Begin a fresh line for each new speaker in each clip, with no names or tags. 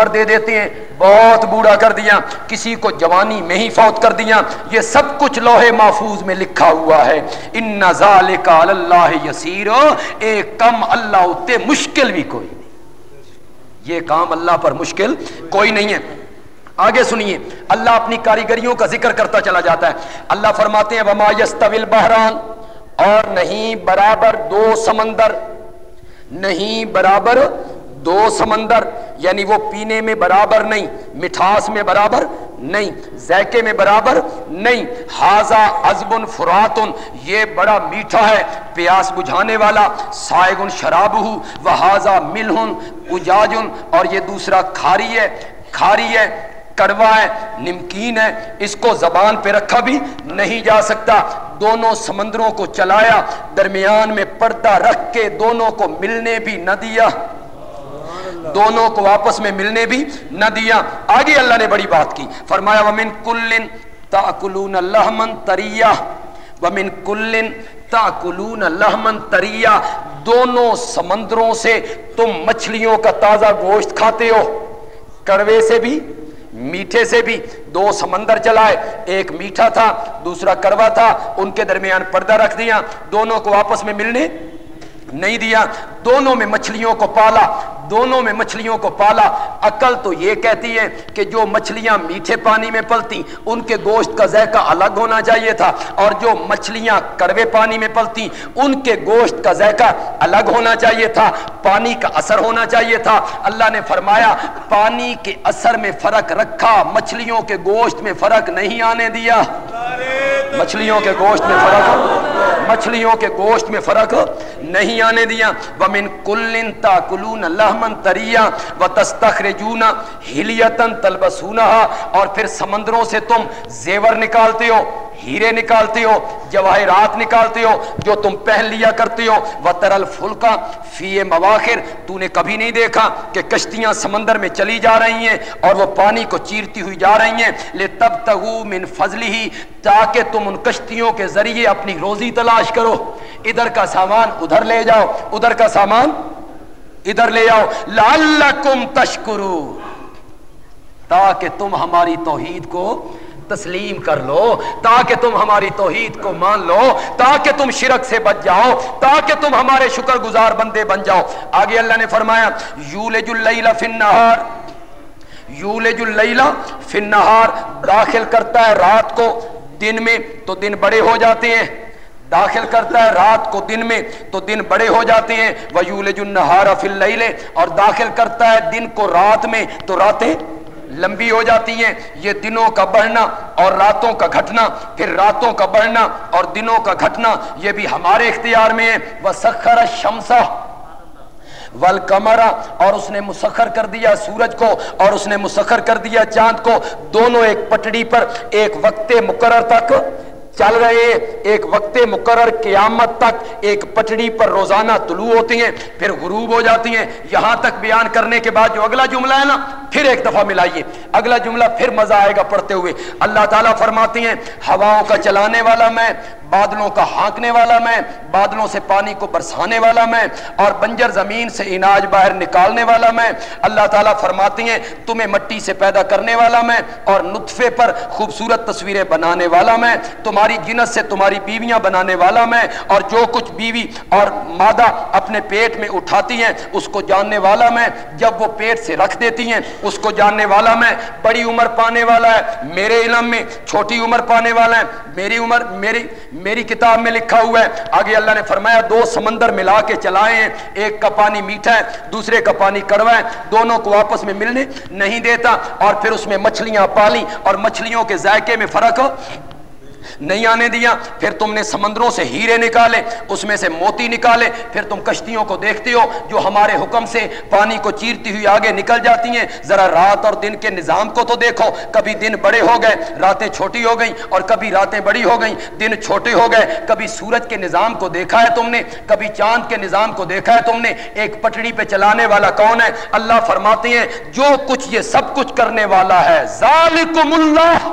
پر دے دیتے ہیں۔ بہت بوڑھا کر دیا۔ کسی کو جوانی میں ہی فوت کر دیا۔ یہ سب کچھ لوہے محفوظ میں لکھا ہوا ہے۔ ان ذالک علی اللہ یسیر ایک کم اللہ اتے مشکل بھی کوئی نہیں۔ یہ کام اللہ پر مشکل کوئی نہیں ہے۔ آگے سنیے۔ اللہ اپنی کاریگریوں کا ذکر کرتا چلا جاتا ہے۔ اللہ فرماتے ہیں، وما یستوی البحران۔ اور نہیں برابر دو سمندر۔ نہیں برابر دو سمندر یعنی وہ پینے میں برابر نہیں، مٹھاس میں برابر نہیں، ذائقے میں برابر نہیں۔ ہاضا ازبن فراتن یہ بڑا میٹھا ہے، پیاس بجھانے والا سائگن شراب ہو وہ ہاضا ملہن اجاجن اور یہ دوسرا کھاری ہے کھاری ہے، کڑوا ہے، نمکین ہے۔ اس کو زبان پہ رکھا بھی نہیں جا سکتا۔ دونوں سمندروں کو چلایا، درمیان میں پردہ رکھ کے دونوں کو ملنے بھی نہ دیا۔ دونوں کو واپس میں ملنے بھی نہ دیا۔ آگے اللہ نے بڑی بات کی۔ فرمایا، ومن کلن تاکلون لحمن تریا ومن کلن تاکلون لحمن تریا دونوں سمندروں سے تم مچھلیوں کا تازہ گوشت کھاتے ہو۔ کڑوے سے بھی، میٹھے سے بھی۔ دو سمندر چلائے ایک میٹھا تھا، دوسرا کڑوا تھا۔ ان کے درمیان پردہ رکھ دیا۔ دونوں کو آپس میں ملنے نہیں دیا، دونوں میں مچھلیوں کو پالا، دونوں میں مچھلیوں کو پالا۔ عقل تو یہ کہتی ہے کہ جو مچھلیاں میٹھے پانی میں پلتی، ان کے گوشت کا ذائقہ الگ ہونا چاہیے تھا، اور جو مچھلیاں کڑوے پانی میں پلتی، ان کے گوشت کا ذائقہ الگ ہونا چاہیے تھا، پانی کا اثر ہونا چاہیے تھا۔ اللہ نے فرمایا، پانی کے اثر میں فرق رکھا، مچھلیوں کے گوشت میں فرق نہیں آنے دیا۔ مچھلیوں کے گوشت میں فرق، مچھلیوں کے گوشت میں فرق نہیں آنے دیا۔ ومن کلن تاکلون لحمن تریا وتستخرجون ہلیتن تلبسونها اور پھر سمندروں سے تم زیور نکالتے ہو، ہیرے نکالتے ہو جواہرات نکالتے ہو، جو تم پہن لیا کرتے ہو۔ وترل فلکا فی مواخر تو نے کبھی نہیں دیکھا کہ کشتیاں سمندر میں چلی جا رہی ہیں اور وہ پانی کو چیرتی ہوئی جا رہی ہیں۔ لے تب تغو من فضلی ہی تاکہ تم ان کشتیوں کے ذریعے اپنی روزی تلاش کرو۔ ادھر کا سامان ادھر لے جاؤ، ادھر کا سامان ادھر لے آؤ۔ لعلکم تشکرو تاکہ تم ہماری توحید کو تسلیم کر لو، تاکہ تم ہماری توحید کو مان لو، تاکہ تم شرک سے بچ جاؤ، تاکہ تم ہمارے شکر گزار بندے بن جاؤ۔ آگے اللہ نے فرمایا، یولج اللیل فی النہار۔ یولج اللیل فی النہار داخل کرتا ہے رات کو۔ دن میں تو دن بڑے ہو جاتے ہیں۔ داخل کرتا ہے رات کو دن میں تو دن بڑے ہو جاتے ہیں۔ وَيُولِجُ النَّهَارَ فِي اللَّيْلِ اور داخل کرتا ہے دن کو رات میں تو راتیں لمبی ہو جاتی ہیں۔ یہ دنوں کا بڑھنا اور راتوں کا گھٹنا، پھر راتوں کا بڑھنا اور دنوں کا گھٹنا، یہ بھی ہمارے اختیار میں ہے۔ وَسَخَّرَ الشَّمْسَ والکمرا اور اس نے مسخر کر دیا سورج کو اور اس نے مسخر کر دیا چاند کو دونوں ایک پٹڑی پر ایک وقت مقرر تک چل رہے ایک وقت مقرر قیامت تک ایک پٹڑی پر روزانہ طلوع ہوتی ہیں، پھر غروب ہو جاتی ہیں۔ یہاں تک بیان کرنے کے بعد جو اگلا جملہ ہے نا، پھر ایک دفعہ ملائیے۔ اگلا جملہ پھر مزہ آئے گا پڑھتے ہوئے۔ اللہ تعالیٰ فرماتی ہیں، ہواؤں کا چلانے والا میں بادلوں کا ہانکنے والا میں، بادلوں سے پانی کو برسانے والا میں اور بنجر زمین سے اناج باہر نکالنے والا میں۔ اللہ تعالیٰ فرماتی ہیں، تمہیں مٹی سے پیدا کرنے والا میں اور نطفے پر خوبصورت تصویریں بنانے والا میں۔ تمہاری جنت سے تمہاری بیویاں بنانے والا میں اور جو کچھ بیوی اور مادہ اپنے پیٹ میں اٹھاتی ہیں، اس کو جاننے والا میں۔ جب وہ پیٹ سے رکھ دیتی ہیں، اس کو جاننے والا میں۔ بڑی عمر پانے والا ہے، میرے علم میں چھوٹی عمر پانے والا ہے۔ میری عمر، میری میری کتاب میں لکھا ہوا ہے۔ آگے اللہ نے فرمایا، دو سمندر ملا کے چلائے ہیں۔ ایک کا پانی میٹھا ہے، دوسرے کا پانی کڑوا ہے۔ دونوں کو آپس میں ملنے نہیں دیتا۔ اور پھر اس میں مچھلیاں پالی اور مچھلیوں کے ذائقے میں فرق نہیں آنے دیا، پھر تم نے سمندروں سے ہیرے نکالے، اس میں سے موتی نکالے، پھر تم کشتیوں کو دیکھتے ہو، جو ہمارے حکم سے پانی کو چیرتی ہوئی آگے نکل جاتی ہیں۔ ذرا رات اور دن کے نظام کو تو دیکھو، کبھی دن بڑے ہو گئے، راتیں چھوٹی ہو گئیں، اور کبھی راتیں بڑی ہو گئیں، دن چھوٹے ہو گئے۔ کبھی سورج کے نظام کو دیکھا ہے تم نے، کبھی چاند کے نظام کو دیکھا ہے تم نے۔ ایک پٹڑی پہ چلانے والا کون ہے؟ اللہ فرماتے ہیں، جو کچھ یہ سب کچھ کرنے والا ہے، ذالکم اللہ۔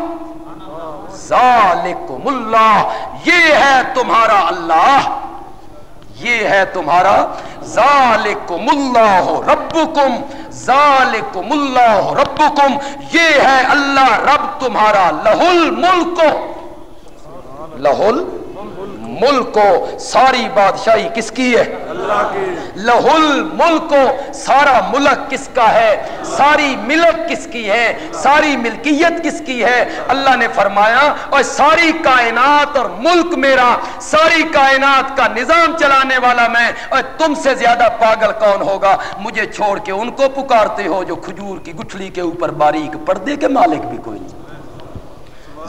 ذالکم اللہ یہ ہے تمہارا اللہ، یہ ہے تمہارا ذالکم اللہ ربکم ذالکم اللہ ربکم، یہ ہے اللہ رب تمہارا لہ الملک لہ ملک کو ساری بادشاہی کس کی ہے؟ لہل ملک کو سارا ملک کس کا ہے؟ ساری ملک کس کی ہے؟ ساری ملکیت کس کی ہے؟ اللہ نے فرمایا اور ساری کائنات اور ملک میرا ساری کائنات کا نظام چلانے والا میں اور تم سے زیادہ پاگل کون ہوگا؟ مجھے چھوڑ کے ان کو پکارتے ہو جو کھجور کی گٹھلی کے اوپر باریک پردے کے مالک بھی کوئی نہیں۔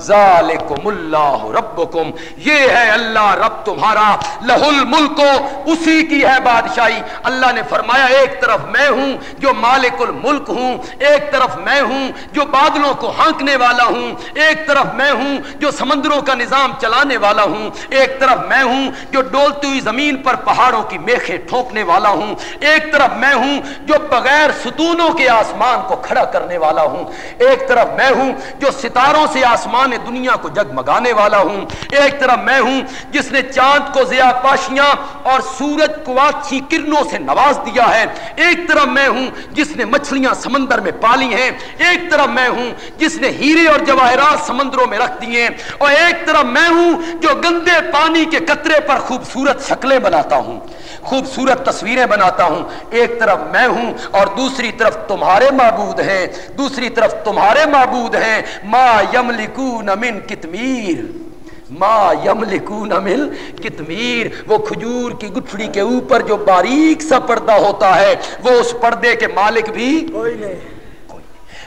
ذالکم اللہ ربکم، یہ ہے اللہ رب تمہارا لہ الملک، اسی کی ہے بادشاہی۔ اللہ نے فرمایا، ایک طرف میں ہوں جو مالک الملک ہوں، ایک طرف میں ہوں جو بادلوں کو ہانکنے والا ہوں، ایک طرف میں ہوں جو سمندروں کا نظام چلانے والا ہوں، ایک طرف میں ہوں جو ڈولتی ہوئی زمین پر پہاڑوں کی میخیں ٹھوکنے والا ہوں، ایک طرف میں ہوں جو بغیر ستونوں کے آسمان کو کھڑا کرنے والا ہوں، ایک طرف میں ہوں جو ستاروں سے آسمان دنیا کو جگمگانے والا ہوں۔ ایک طرف میں ہوں جس نے چاند کو زیا پاشیاں اور سورج کو اچھی کرنوں سے نواز دیا ہے۔ ایک طرف میں ہوں جس نے مچھلیاں سمندر میں پالی ہیں۔ ایک طرف میں ہوں جس نے ہیرے اور جواہرات سمندروں میں رکھ دیے اور ایک طرف میں ہوں جو گندے پانی کے قطرے پر خوبصورت شکلیں بناتا ہوں۔ خوبصورت تصویریں بناتا ہوں۔ ایک طرف میں ہوں اور دوسری طرف تمہارے معبود ہیں۔ دوسری طرف تمہارے معبود ہیں۔ ما یملکون من کتمیر۔ ما یملکون من کتمیر۔ وہ کھجور کی گٹھڑی کے اوپر جو باریک سا پردہ ہوتا ہے وہ اس پردے کے مالک بھی کوئی نہیں۔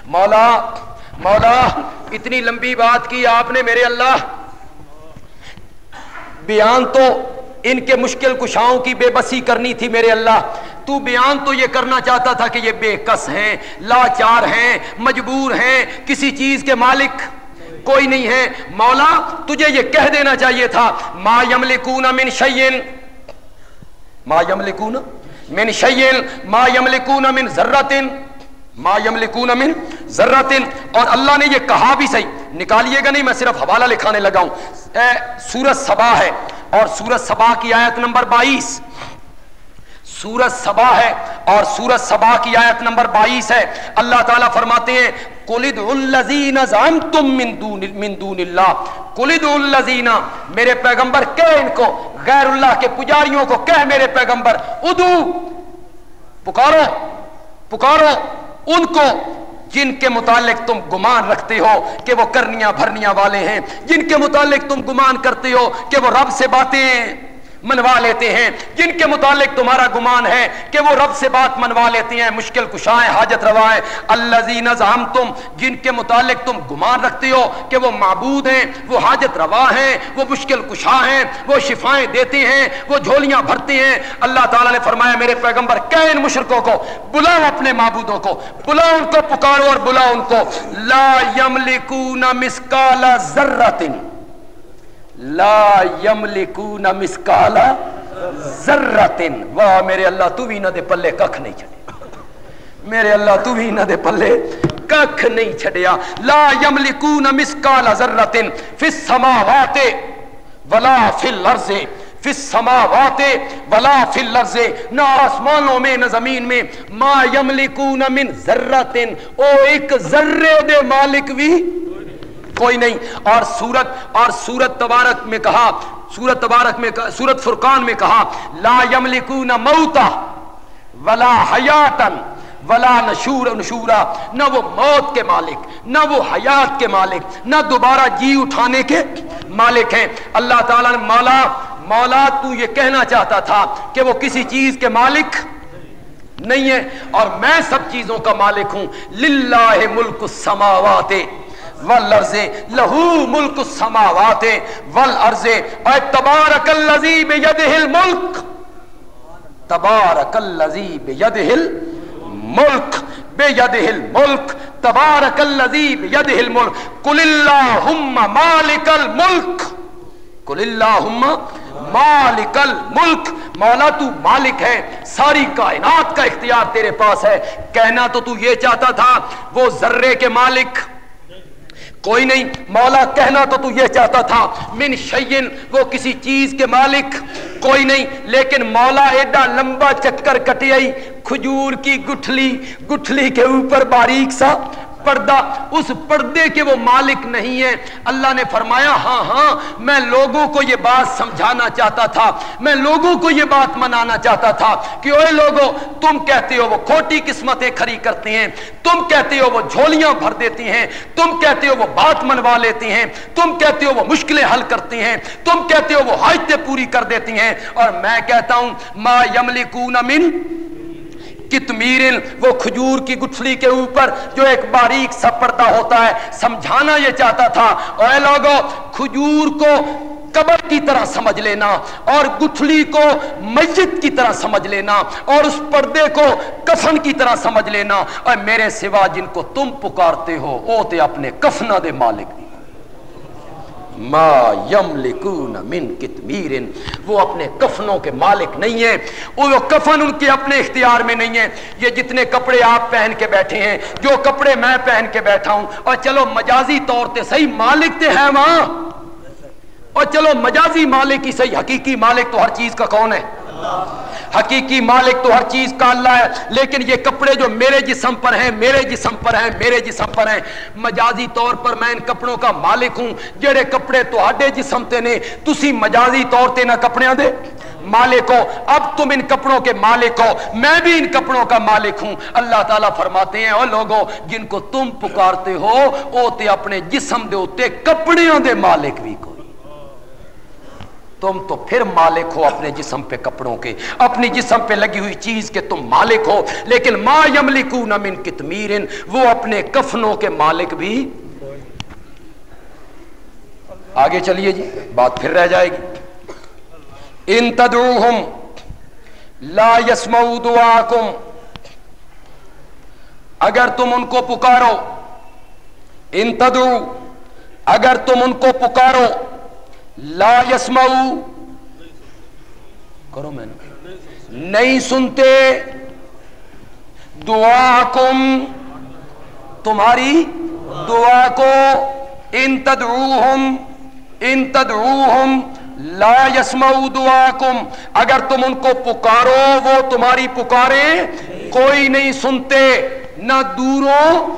مولا مولا اتنی لمبی بات کی آپ نے میرے اللہ۔ بیان تو ان کے مشکل کشاؤں کی بے بسی کرنی تھی میرے اللہ۔ تو بیان تو یہ کرنا چاہتا تھا کہ یہ بے کس ہیں، لاچار ہیں، مجبور ہیں، کسی چیز کے مالک۔ کوئی نہیں ہے۔ مولا، تجھے یہ کہہ دینا چاہیے تھا، ما یملکون من شیئن۔ ما یملکون؟ من شیئن۔ ما یملکون من ذرتن۔ ما یملکون من ذرتن۔ اور اللہ نے یہ کہا بھی صحیح۔ نکالیے گا نہیں، میں صرف حوالہ لکھانے لگا ہوں۔ سورج سبا ہے۔ اور سورج سبا کی آیت نمبر بائیس۔ سورج سبا ہے اور سورج سبا کی آیت نمبر بائیس ہے۔ اللہ تعالیٰ فرماتے ہیں کلد الزین تم من دون اللہ کلد الزین میرے پیغمبر کہ ان کو، غیر اللہ کے پجاریوں کو کہ میرے پیغمبر۔ ادو پکارو پکارو، ان کو جن کے متعلق تم گمان رکھتے ہو کہ وہ کرنیاں بھرنیاں والے ہیں، جن کے متعلق تم گمان کرتے ہو کہ وہ رب سے باتیں منوا لیتے ہیں۔ جن کے متعلق تمہارا گمان ہے کہ وہ رب سے بات منوا لیتے ہیں، مشکل کشائیں، حاجت روائیں۔ اللہ نظام تم جن کے متعلق تم گمان رکھتے ہو کہ وہ معبود ہیں، وہ حاجت روا ہیں، وہ مشکل کشا ہیں، وہ شفائیں دیتے ہیں، وہ جھولیاں بھرتے ہیں۔ اللہ تعالیٰ نے فرمایا، میرے پیغمبر کہ ان مشرقوں کو، بلاؤ اپنے معبودوں کو، بلاؤ ان کو پکارو اور بلاؤ ان کو۔ لا یملکون مسکال ذرتن لا یملکون مسکالا ذرتن. واہ میرے اللہ، تو بھی نہ دے پلے ککھ نہیں چھڑے میرے اللہ، تو بھی نہ دے پلے ککھ نہیں چھڑیا لا یملکون مسکالا ذرتن فی السماوات ولا فی الارض. فی السماوات ولا فی الارض. نہ آسمانوں میں، نہ زمین میں. ما یملکون من ذرتن. او ایک ذرے دے مالک بھی کوئی نہیں۔ اور سورت اور سورت تبارک میں کہا سورت تبارک میں سورت فرقان میں کہا، لا یملکون موتا ولا حیاتن ولا نشور نشورا۔ نہ وہ موت کے مالک، نہ وہ حیات کے مالک، نہ دوبارہ جی اٹھانے کے مالک ہیں۔ اللہ تعالیٰ نے مولا مولا تو یہ کہنا چاہتا تھا کہ وہ کسی چیز کے مالک نہیں ہے، اور میں سب چیزوں کا مالک ہوں۔ للہ ملک السماوات۔ والارض لہو ملک السماوات، والارض اے تبارک اللذی بیدہ الملک۔ تبارک اللذی بیدہ الملک بیدہ الملک، تبارک اللذی بیدہ الملک۔ قل اللہم مالک الملک۔ قل اللہم مالک الملک۔ مولا تو مالک ہے، ساری کائنات کا اختیار تیرے پاس ہے۔ کہنا تو تو یہ چاہتا تھا، وہ ذرے کے مالک۔ کوئی نہیں، مولا کہنا تو تو یہ چاہتا تھا، من شیئن، وہ کسی چیز کے مالک، کوئی نہیں، لیکن مولا ایڈا لمبا چکر کٹیائی، کھجور کی گٹھلی گٹھلی کے اوپر باریک سا پردہ، اس پردے کے وہ مالک نہیں ہے۔ اللہ نے فرمایا ہاں ہاں میں لوگوں کو یہ بات سمجھانا چاہتا تھا۔ میں لوگوں کو یہ بات منانا چاہتا تھا کہ اوے لوگوں تم کہتے ہو وہ کھوٹی قسمتیں کھری کرتے ہیں، تم کہتے ہو وہ جھولیاں بھر دیتی ہیں، تم کہتے ہو وہ بات منوا لیتی ہیں، تم کہتے ہو وہ مشکلیں حل کرتی ہیں، تم کہتے ہو وہ حاجتیں پوری کر دیتی ہیں۔ اور میں کہتا ہوں، ما یملکون من کتمیرن، وہ کھجور کی گٹھلی کے اوپر جو ایک باریک سا پردہ ہوتا ہے، سمجھانا یہ چاہتا تھا، اے لوگو، کھجور کو قبر کی طرح سمجھ لینا اور گٹھلی کو مسجد کی طرح سمجھ لینا اور اس پردے کو کفن کی طرح سمجھ لینا۔ اور میرے سوا جن کو تم پکارتے ہو او تے اپنے کفنہ دے مالک بھی ما یملکون من کتمیر وہ اپنے کفنوں کے مالک نہیں ہیں۔ وہ کفن ان کے اپنے اختیار میں نہیں ہیں۔ یہ جتنے کپڑے آپ پہن کے بیٹھے ہیں، جو کپڑے میں پہن کے بیٹھا ہوں۔ اور چلو مجازی طور تے صحیح مالک تے ہیں وہاں۔ اور چلو مجازی مالک ہی صحیح حقیقی مالک تو ہر چیز کا کون ہے؟ حقیقی مالک تو ہر چیز کا اللہ ہے، لیکن یہ کپڑے جو میرے جسم پر ہیں، میرے جسم پر ہیں، میرے جسم پر ہیں، مجازی طور پر میں ان کپڑوں کا مالک ہوں۔ جڑے کپڑے تو ہڈے جسم تے نے، تسی مجازی طور تے نہ کپڑیاں دے۔ مالک ہو، اب تم ان کپڑوں کے مالک ہو، میں بھی ان کپڑوں کا مالک ہوں۔ اللہ تعالیٰ فرماتے ہیں، او لوگوں جن کو تم پکارتے ہو، او تے اپنے جسم دے ہوتے کپڑیاں دے مالک بھی کو۔ تم تو پھر مالک ہو اپنے جسم پہ کپڑوں کے، اپنی جسم پہ لگی ہوئی چیز کے تم مالک ہو۔ لیکن ما یملکون من کتمیر وہ اپنے کفنوں کے مالک بھی آگے چلیے جی بات پھر رہ جائے گی۔ ان تدعوہم لا یسمعوا دعاکم، اگر تم ان کو پکارو، ان تدعو، اگر تم ان کو پکارو لا یسمعو کرو میں نہیں سنتے. دعا کم. تمہاری دعا کو ان تدعوہم ان تدعوہم لا یسمعو دعا کم اگر تم ان کو پکارو، وہ تمہاری پکارے کوئی نہیں سنتے. نہ دوروں،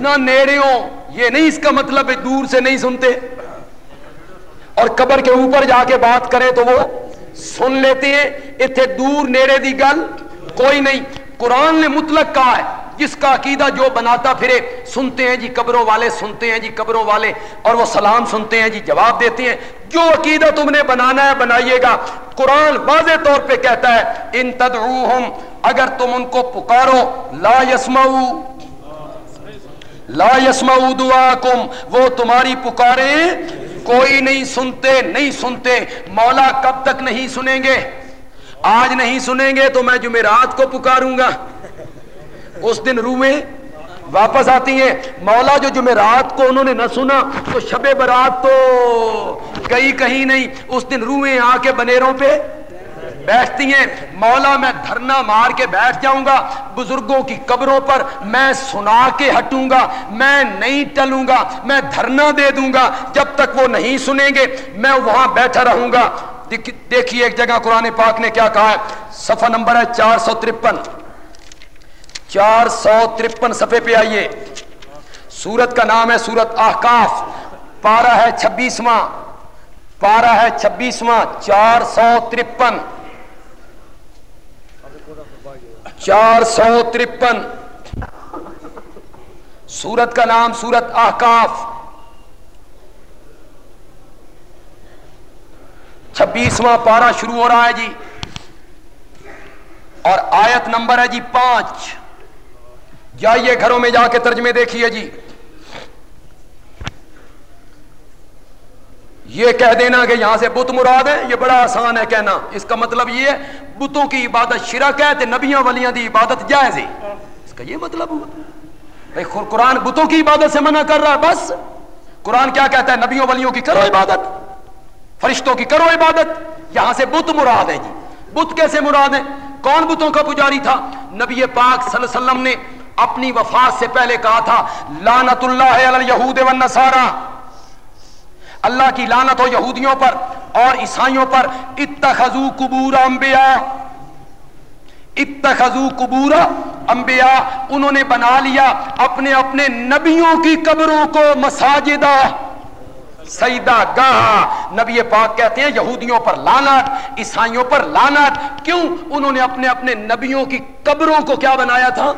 نہ نیڑیوں. یہ نہیں اس کا مطلب ہے دور سے نہیں سنتے. اور قبر کے اوپر جا کے بات کرے تو وہ سن لیتے ہیں اتنے دور نیڑے دی گل کوئی نہیں۔ قرآن نے مطلق کہا ہے، جس کا عقیدہ جو بناتا پھرے، سنتے ہیں جی قبروں والے، سنتے ہیں جی قبروں والے، اور وہ سلام سنتے ہیں جی جواب دیتے ہیں۔ جو عقیدہ تم نے بنانا ہے، بنائیے گا۔ قرآن واضح طور پہ کہتا ہے، ان تدعوہم، اگر تم ان کو پکارو، لا یسمعو لا یسمعو دعاکم، وہ تمہاری پکارے کوئی نہیں سنتے نہیں سنتے، مولا کب تک نہیں سنیں گے؟ آج نہیں سنیں گے تو میں جمعرات کو پکاروں گا۔ اس دن روحیں واپس آتی ہیں۔ مولا جو جمعرات کو انہوں نے نہ سنا، تو شب برات تو گئی کہیں نہیں۔ اس دن روحیں آ کے بنیروں پہ بیٹھتی ہیں۔ مولا، میں دھرنا مار کے بیٹھ جاؤں گا۔ بزرگوں کی قبروں پر میں سنا کے ہٹوں گا۔ میں نہیں ٹلوں گا۔ میں دھرنا دے دوں گا۔ جب تک وہ نہیں سنیں گے، میں وہاں بیٹھا رہوں گا۔ دیکھیے ایک جگہ قرآن پاک نے کیا کہا ہے۔ صفحہ نمبر ہے چار سو ترپن۔ چار سو ترپن صفحے پہ آئیے۔ سورت کا نام ہے سورت احکاف پارہ ہے چھبیسواں۔ پارہ ہے چھبیسواں۔ چار سو ترپن۔ چار سو ترپن۔ سورت کا نام سورت احکاف چھبیسواں پارا شروع ہو رہا ہے جی۔ اور آیت نمبر ہے جی پانچ۔ جائیے گھروں میں جا کے ترجمے دیکھیے جی۔ یہ کہہ دینا کہ یہاں سے بت مراد ہے یہ بڑا آسان ہے کہنا۔ اس کا مطلب یہ ہے، بتوں کی عبادت شرک ہے تے نبیاں ولیاں دی عبادت جائز ہے۔ اس کا یہ مطلب ہوا۔ بھائی قرآن بتوں کی عبادت سے منع کر رہا ہے، بس۔ قرآن کیا کہتا ہے؟ نبیوں ولیوں کی کرو عبادت۔ فرشتوں کی کرو عبادت۔ یہاں سے بت مراد ہے جی۔ بت کیسے مراد ہے؟ کون بتوں کا پجاری تھا؟ نبی پاک صلی اللہ علیہ وسلم نے اپنی وفات سے پہلے کہا تھا لانت اللہ علی یہود و نصارہ اللہ کی لانت ہو یہودیوں پر اور عیسائیوں پر اتخذو قبور انبیاء۔ اتخذو قبور انبیاء۔ انہوں نے بنا لیا اپنے اپنے نبیوں کی قبروں کو مساجدہ۔ سیدہ گاہ۔ نبی پاک کہتے ہیں یہودیوں پر لانت عیسائیوں پر لانت کیوں؟ انہوں نے اپنے اپنے نبیوں کی قبروں کو کیا بنایا تھا؟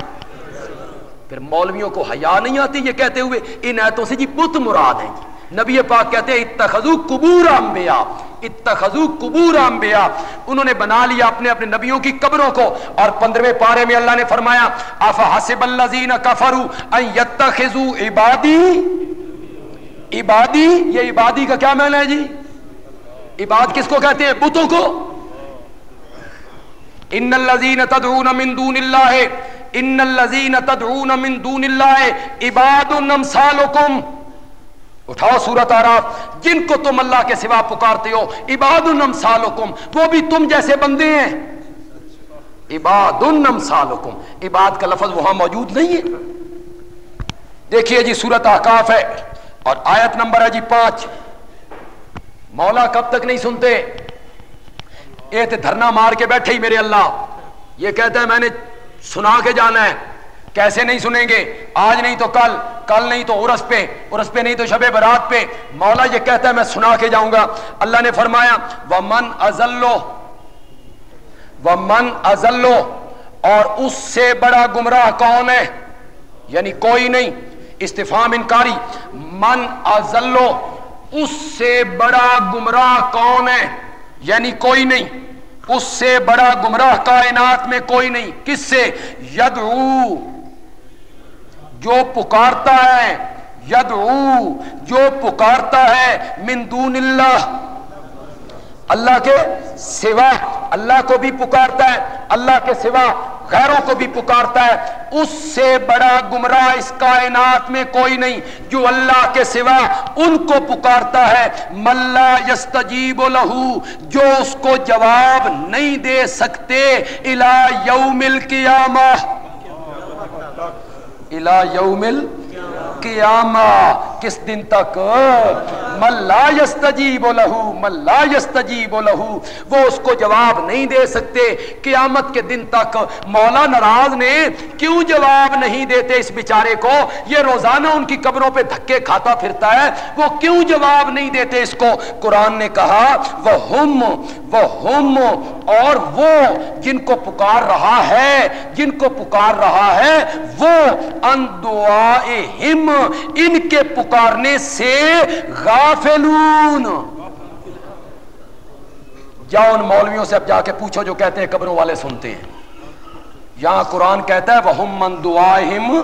پھر مولویوں کو حیا نہیں آتی یہ کہتے ہوئے ان ایتوں سے جی بت مراد ہیں۔ نبی پاک کہتے ہیں، اتخذو قبور انبیاء، اتخذو قبور انبیاء۔ انہوں نے بنا لیا اپنے اپنے نبیوں کی قبروں کو۔ اور پندرہویں پارے میں اللہ نے فرمایا، افحسب الذین کفروا ان یتخذوا عبادی؟ عبادی؟ یہ عبادی کا کیا معنی ہے جی؟ عباد کس کو کہتے ہیں؟ بتوں کو۔ ان الذین تدعون من دون اللہ، ان الذین تدعون من دون اللہ، عباد امثالکم اٹھاؤ سورت آراف، جن کو تم اللہ کے سوا پکارتے ہو عباد امثالکم وہ بھی تم جیسے بندے ہیں۔ عباد امثالکم عباد کا لفظ وہاں موجود نہیں ہے۔ دیکھیے جی سورت احقاف ہے۔ اور آیت نمبر ہے جی پانچ۔ مولا کب تک نہیں سنتے؟ یہ تو دھرنا مار کے بیٹھے ہی میرے اللہ۔ یہ کہتا ہے، میں نے سنا کے جانا ہے۔ کیسے نہیں سنیں گے؟ آج نہیں تو کل کل نہیں تو عرس پہ عرس پہ نہیں تو شب برات پہ۔ مولا یہ کہتا ہے میں سنا کے جاؤں گا۔ اللہ نے فرمایا وہ من ازلو وہ من ازلو اور اس سے بڑا گمراہ کون ہے؟ یعنی کوئی نہیں۔ استفام انکاری۔ من ازلو اس سے بڑا گمراہ کون ہے؟ یعنی کوئی نہیں۔ اس سے بڑا گمراہ کائنات میں کوئی نہیں۔ کس سے؟ یدعو۔ جو پکارتا ہے، یدعو، جو پکارتا ہے، من دون اللہ۔ اللہ کے سوا، اللہ کو بھی پکارتا ہے، اللہ کے سوا غیروں کو بھی پکارتا ہے۔ اس سے بڑا گمراہ اس کائنات میں کوئی نہیں جو اللہ کے سوا ان کو پکارتا ہے۔ ملا یستجیب لہو جو اس کو جواب نہیں دے سکتے الا یوم القیامہ۔ الا یوم القیامہ کس دن تک؟ ملا یستجیب لہو ملا یستجیب لہو۔ وہ اس کو جواب نہیں دے سکتے۔ قیامت کے دن تک مولا ناراض نے کیوں جواب نہیں دیتے اس بیچارے کو؟ یہ روزانہ ان کی قبروں پہ دھکے کھاتا پھرتا ہے۔ وہ کیوں جواب نہیں دیتے اس کو؟ قرآن نے کہا وہ ہم وہ ہم اور وہ جن کو پکار رہا ہے، جن کو پکار رہا ہے، وہ ان دعائہم ان کے پکارنے سے غافلون۔ جاؤ ان مولویوں سے اب جا کے پوچھو جو کہتے ہیں، قبروں والے سنتے ہیں۔ یہاں قرآن کہتا ہے وہ من دعائہم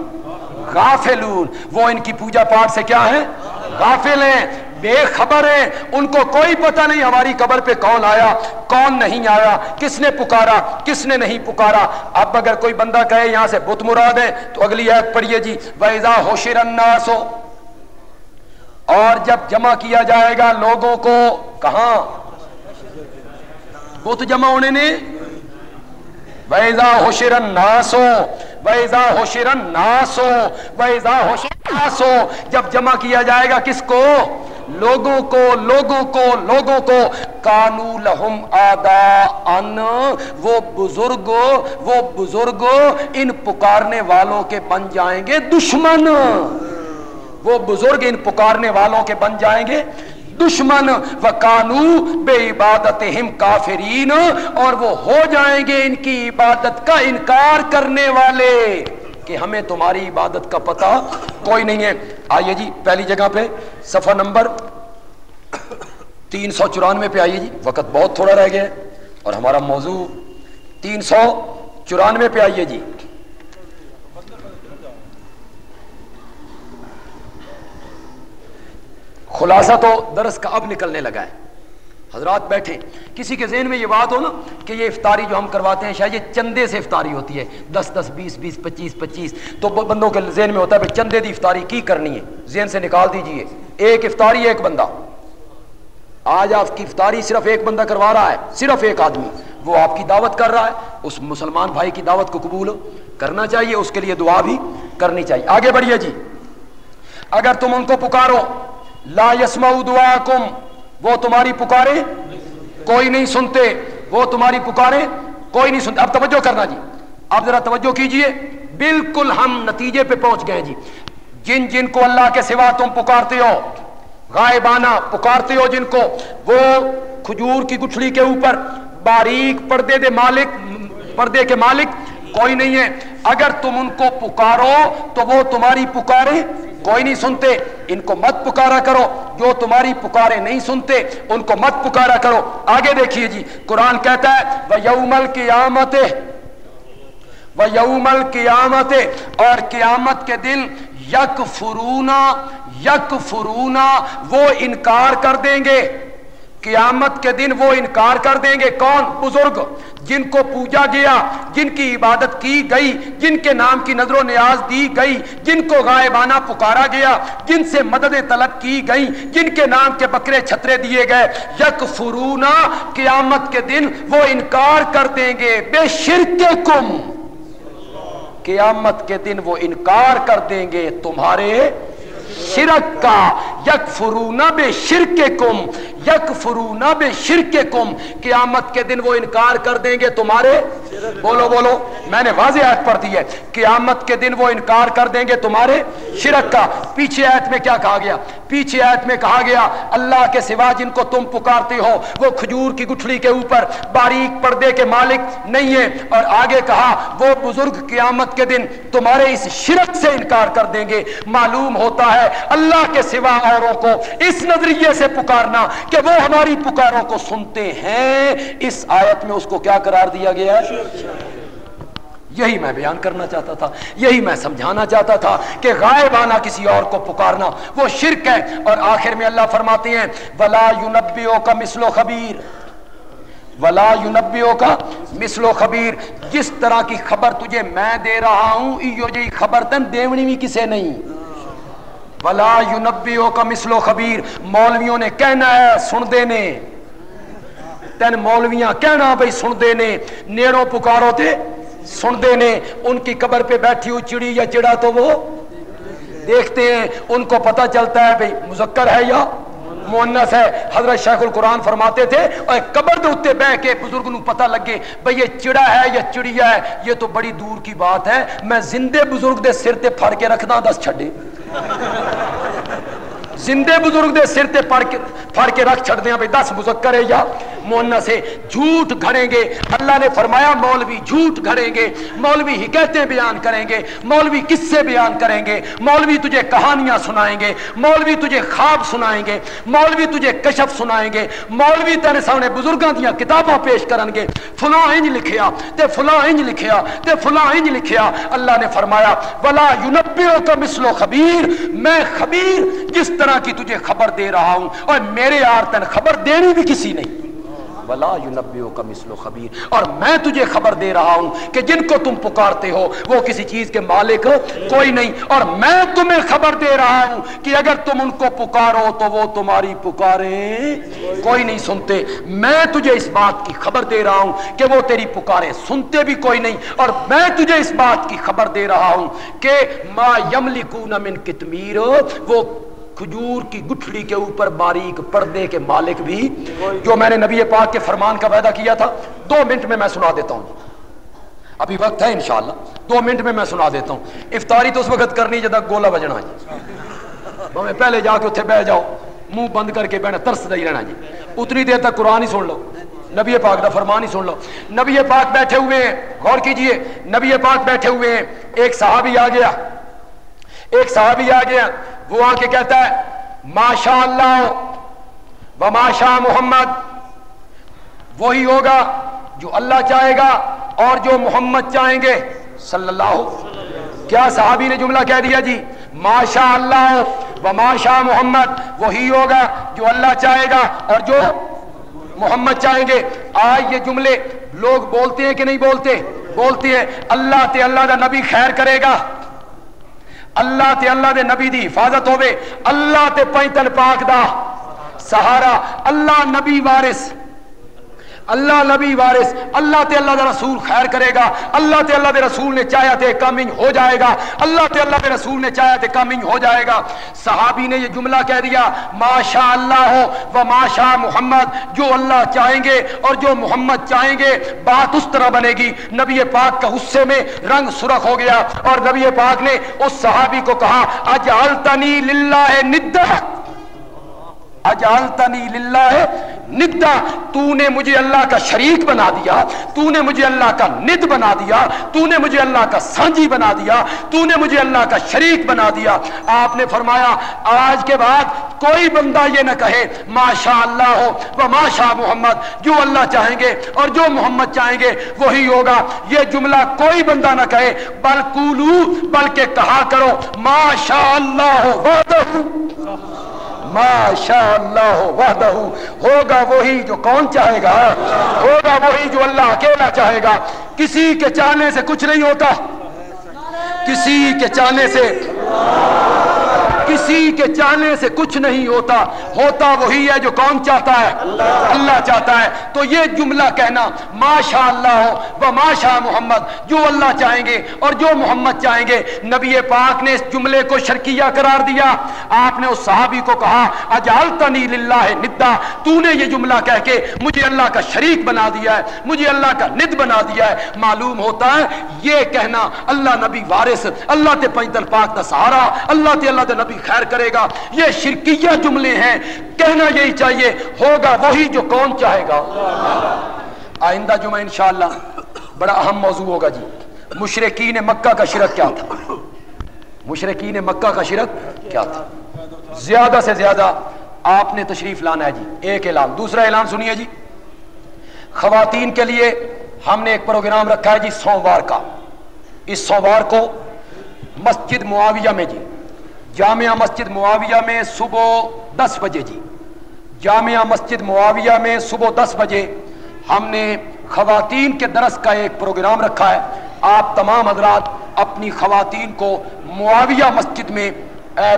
غافلون۔ وہ ان کی پوجا پاٹ سے کیا ہے غافل ہیں، بے خبر ہیں۔ ان کو کوئی پتہ نہیں ہماری قبر پہ کون آیا، کون نہیں آیا، کس نے پکارا، کس نے نہیں پکارا۔ اب اگر کوئی بندہ کہے، یہاں سے بت مراد ہے، تو اگلی آیت پڑھیے جی وَإِذَا حُشِرَ النَّاسُ اور جب جمع کیا جائے گا لوگوں کو، کہاں؟ بت جمع ہونے نے؟ وَإِذَا حُشِرَ النَّاسُ، وَإِذَا حُشِرَ النَّاسُ، وَإِذَا حُشِرَ النَّاسُ، جب جمع کیا جائے گا کس کو؟ لوگوں کو لوگوں کو لوگوں کو۔ کانو لہم آدا ان وہ بزرگ وہ بزرگ ان پکارنے والوں کے بن جائیں گے دشمن۔ وہ بزرگ ان پکارنے والوں کے بن جائیں گے۔ دشمن و کانو بے عبادت کافرین اور وہ ہو جائیں گے ان کی عبادت کا انکار کرنے والے۔ کہ ہمیں تمہاری عبادت کا پتہ کوئی نہیں ہے۔ آئیے جی پہلی جگہ پہ صفحہ نمبر تین سو چورانوے پہ آئیے جی۔ وقت بہت تھوڑا رہ گیا اور ہمارا موضوع تین سو چورانوے پہ آئیے جی۔ خلاصہ تو درس کا اب نکلنے لگا ہے۔ حضرات بیٹھے کسی کے ذہن میں یہ بات ہو نا کہ یہ افطاری جو ہم کرواتے ہیں، شاید یہ چندے سے افطاری ہوتی ہے۔ دس دس، بیس بیس، پچیس پچیس۔ تو بندوں کے ذہن میں ہوتا ہے چندے دی افطاری کی کرنی ہے؟ ذہن سے نکال دیجیے۔ ایک افطاری، ایک بندہ۔ آج آپ کی افطاری صرف ایک بندہ کروا رہا ہے، صرف ایک آدمی۔ وہ آپ کی دعوت کر رہا ہے۔ اس مسلمان بھائی کی دعوت کو قبول کرنا چاہیے، اس کے لیے دعا بھی کرنی چاہیے۔ آگے بڑھیے جی۔ اگر تم ان کو پکارو لا یسما دعا کم وہ تمہاری پکارے کوئی نہیں سنتے، وہ تمہاری پکارے کوئی نہیں سنتے۔ اب توجہ کرنا جی اب ذرا توجہ کیجیے۔ بالکل ہم نتیجے پہ پہنچ گئے جی۔ جن جن کو اللہ کے سوا تم پکارتے ہو، غائبانہ پکارتے ہو جن کو، وہ کھجور کی گٹھڑی کے اوپر باریک پردے دے مالک، پردے کے مالک کوئی نہیں ہے۔ اگر تم ان کو پکارو تو وہ تمہاری پکارے۔ کوئی نہیں سنتے۔ ان کو مت پکارا کرو۔ جو تمہاری پکارے نہیں سنتے، ان کو مت پکارا کرو۔ آگے دیکھیے جی قرآن کہتا ہے وہ یومل کی آمت وہ یومل کی آمت اور قیامت کے دن یک فرونا یک فرونا وہ انکار کر دیں گے۔ قیامت کے دن وہ انکار کر دیں گے کون؟ بزرگ، جن کو پوجا گیا، جن کی عبادت کی گئی، جن کے نام کی نظر و نیاز دی گئی، جن کو غائبانہ پکارا گیا، جن سے مدد طلب کی گئی جن کے نام کے بکرے چھترے دیے گئے۔ یک فرونا قیامت کے دن وہ انکار کر دیں گے۔ بے شرک کم قیامت کے دن وہ انکار کر دیں گے۔ تمہارے شرک کا۔ یک فرونا بے شرک کم یک فرونا بے شرک کم قیامت کے دن وہ انکار کر دیں گے تمہارے۔ بولو بولو، میں نے واضح آیت پڑھ دی ہے۔ قیامت کے دن وہ انکار کر دیں گے تمہارے۔ شرک کا۔ پیچھے آیت میں کیا کہا گیا؟ پیچھے آیت میں کہا گیا، اللہ کے سوا جن کو تم پکارتے ہو، وہ کھجور کی گٹھڑی کے اوپر باریک پردے کے مالک نہیں ہے اور آگے کہا، وہ بزرگ قیامت کے دن تمہارے اس شرک سے انکار کر دیں گے۔ معلوم ہوتا ہے، اللہ کے سوا اوروں کو اس نظریے سے پکارنا کہ وہ ہماری پکاروں کو سنتے ہیں۔ اس آیت میں اس کو کیا قرار دیا گیا ہے؟ یہی میں بیان کرنا چاہتا تھا، یہی میں سمجھانا چاہتا تھا کہ غائبانہ کسی اور کو پکارنا، وہ شرک ہے۔ اور آخر میں اللہ فرماتے ہیں، ولا یونبیو کا مثل و خبیر ولا یونبیو کا مثل و خبیر جس طرح کی خبر تجھے میں دے رہا ہوں، ایو جی خبر تن دیونی بھی کسے نہیں۔ ولا یونبیو کا مثل خبیر مولویوں نے کہنا ہے، سن دینے تین مولویاں کہنا بھئی سن دینے نیڑوں پکارو تے سن دینے ان کی قبر پہ بیٹھی ہوئی چڑی یا چڑا تو وہ دیکھتے ہیں۔ ان کو پتہ چلتا ہے بھئی مذکر ہے یا مونس ہے۔ حضرت شیخ القرآن فرماتے تھے اور قبر دے اتے بہ کے بزرگ نو پتہ لگے بھئی یہ چڑا ہے یا چڑیا ہے۔ یہ تو بڑی دور کی بات ہے۔ میں زندے بزرگ دے سر تے پھڑ کے رکھنا، دس چھڑے زندے بزرگ دے سر تے پڑھ کے پھڑ کے رکھ چھڑ دیاں بھئی دس مذکر ہے یا مونس ہے جھوٹ گھڑیں گے۔ اللہ نے فرمایا، مولوی جھوٹ گھڑیں گے۔ مولوی حکایتیں بیان کریں گے۔ مولوی قصے بیان کریں گے۔ مولوی تجھے کہانیاں سنائیں گے۔ مولوی تجھے خواب سنائیں گے۔ مولوی تجھے کشف سنائیں گے۔ مولوی تیرے سامنے بزرگاں دیاں کتاباں پیش کرن گے۔ فلاں انج لکھیا تے فلاں انج لکھیا تے فلاں انج لکھیا۔ اللہ نے فرمایا، ولا ينبئ کا مثل خبیر میں خبیر جس طرح کی تجھے خبر دے رہا ہوں۔ اور میرے آرتن خبر دینی بھی کسی نہیں۔ ولا ينبئ کا مثل خبیر۔ اور میں تجھے خبر دے رہا ہوں کہ جن کو تم پکارتے ہو، وہ کسی چیز کے مالک کوئی نہیں۔ اور میں تمہیں خبر دے رہا ہوں کہ اگر تم ان کو پکارو تو وہ تمہاری پکارے کوئی نہیں سنتے۔ میں تجھے اس بات کی خبر دے رہا ہوں کہ وہ تیری پکارے سنتے بھی کوئی نہیں۔ اور میں تجھے اس بات کی خبر دے رہا ہوں کہ ما یملکون من کتمیر، وہ کھجور کی گٹھڑی کے اوپر باریک پردے کے مالک بھی، جو میں نے نبی پاک کے فرمان کا وعدہ کیا تھا، دو منٹ میں میں سنا دیتا ہوں۔ ابھی وقت ہے انشاءاللہ، دو منٹ میں میں سنا دیتا ہوں۔ افطاری تو اس وقت کرنی جدا گولا بجنا جی میں پہلے جا کے اتنے بہ جاؤ منہ بند کر کے بہنا ترس دے رہنا جی۔ اتنی دیر تک قرآن ہی سن لو۔ نبی پاک دا فرمان ہی سن لو۔ نبی پاک بیٹھے ہوئے ہیں، غور کیجیے، نبی پاک بیٹھے ہوئے ہیں۔ ایک صحابی آ گیا۔ ایک صحابی آ گیا، وہ آ کے کہتا ہے ماشاء اللہ و ماشاء محمد، وہی ہوگا جو اللہ چاہے گا اور جو محمد چاہیں گے۔ صلی اللہ کیا صحابی نے جملہ کہہ دیا جی؟ ماشاء اللہ و ماشاء محمد، وہی ہوگا جو اللہ چاہے گا اور جو محمد چاہیں گے۔ آج یہ جملے لوگ بولتے ہیں کہ نہیں بولتے؟ بولتے ہیں، اللہ تے اللہ دا نبی خیر کرے گا۔ اللہ تے اللہ دے نبی دی حفاظت ہوے اللہ تے پینتن پاک دا سہارا، اللہ نبی وارث اللہ نبی وارث، اللہ تے اللہ دے رسول خیر کرے گا۔ اللہ تے اللہ دے رسول نے چاہیا تے کامنگ ہو جائے گا۔ اللہ تے اللہ دے رسول نے چاہیا تے کامنگ ہو جائے گا۔ صحابی نے یہ جملہ کہہ دیا ماشاء اللہ ہو و ماشاء محمد، جو اللہ چاہیں گے اور جو محمد چاہیں گے، بات اس طرح بنے گی۔ نبی پاک کا غصے میں رنگ سرخ ہو گیا اور نبی پاک نے اس صحابی کو کہا، اجعلتنی للہ ندہ اجالتنی للہ ندا تو نے مجھے اللہ کا شریک بنا دیا تو نے مجھے اللہ کا ند بنا دیا تو نے مجھے اللہ کا سانجی بنا دیا تو نے مجھے اللہ کا شریک بنا دیا۔ آپ نے فرمایا، آج کے بعد کوئی بندہ یہ نہ کہے ماشاء اللہ ہو وہ ماشاء محمد، جو اللہ چاہیں گے اور جو محمد چاہیں گے، وہی ہوگا۔ یہ جملہ کوئی بندہ نہ کہے بلکولو بلکہ کہا کرو ماشاء اللہ ہو۔ ماشاء اللہ وحدہ ہوگا وہی جو کون چاہے گا، ہوگا وہی جو اللہ اکیلا چاہے گا۔ کسی کے چاہنے سے کچھ نہیں ہوتا۔ کسی کے چاہنے سے کسی کے چاہنے سے کچھ نہیں ہوتا ہوتا وہی ہے جو کون چاہتا ہے؟ اللہ اللہ چاہتا ہے۔ تو یہ جملہ کہنا ماشاء اللہ ہو و ماشاء محمد، جو اللہ چاہیں گے اور جو محمد چاہیں گے۔ نبی پاک نے اس جملے کو شرکیہ قرار دیا۔ آپ نے اس صحابی کو کہا اجالتنی للہ ندا۔ تو نے یہ جملہ کہہ کے مجھے اللہ کا شریک بنا دیا ہے، مجھے اللہ کا ند بنا دیا ہے۔ معلوم ہوتا ہے، یہ کہنا اللہ نبی وارث، اللہ تے پیدل پاک دا سہارا، اللہ تے اللہ دے نبی خیر کرے گا۔ یہ شرکیہ جملے ہیں۔ کہنا یہی چاہیے، ہوگا وہی جو کون چاہے گا۔ آئندہ جمعہ انشاءاللہ بڑا اہم موضوع ہوگا جی۔ مشرقین مکہ کا شرک کیا تھا؟ مشرقین مکہ کا شرک کیا تھا؟ زیادہ سے زیادہ آپ نے تشریف لانا ہے جی ایک اعلان۔ دوسرا اعلان سنیے جی۔ خواتین کے لیے ہم نے ایک پروگرام رکھا ہے جی سوموار کا۔ اس سوموار کو مسجد معاویہ میں جی۔ جامعہ مسجد معاویہ میں صبح دس بجے جی۔ جامعہ مسجد معاویہ میں صبح دس بجے ہم نے خواتین کے درس کا ایک پروگرام رکھا ہے۔ آپ تمام حضرات اپنی خواتین کو معاویہ مسجد میں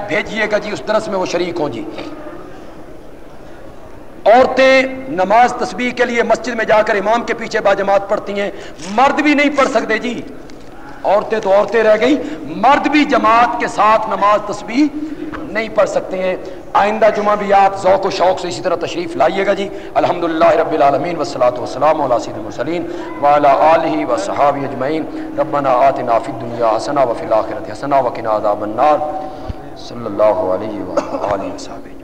بھیجیے گا جی اس درس میں وہ شریک ہوں جی۔ عورتیں نماز تسبیح کے لیے مسجد میں جا کر امام کے پیچھے باجماعت پڑھتی ہیں۔ مرد بھی نہیں پڑھ سکتے جی۔ عورتیں تو عورتیں رہ گئی مرد بھی جماعت کے ساتھ نماز تسبیح نہیں پڑھ سکتے ہیں۔ آئندہ جمعہ بھی آپ ذوق و شوق سے اسی طرح تشریف لائیے گا جی۔ الحمدللہ رب العالمین، والصلاة والسلام علی سید المرسلین وعلى آلہ و صحابی اجمعین۔ ربنا آتنا فی الدنیا حسنا وفی الاخرت حسنا وقنا عذاب النار۔ صلی اللہ علیہ وآلہ وسلم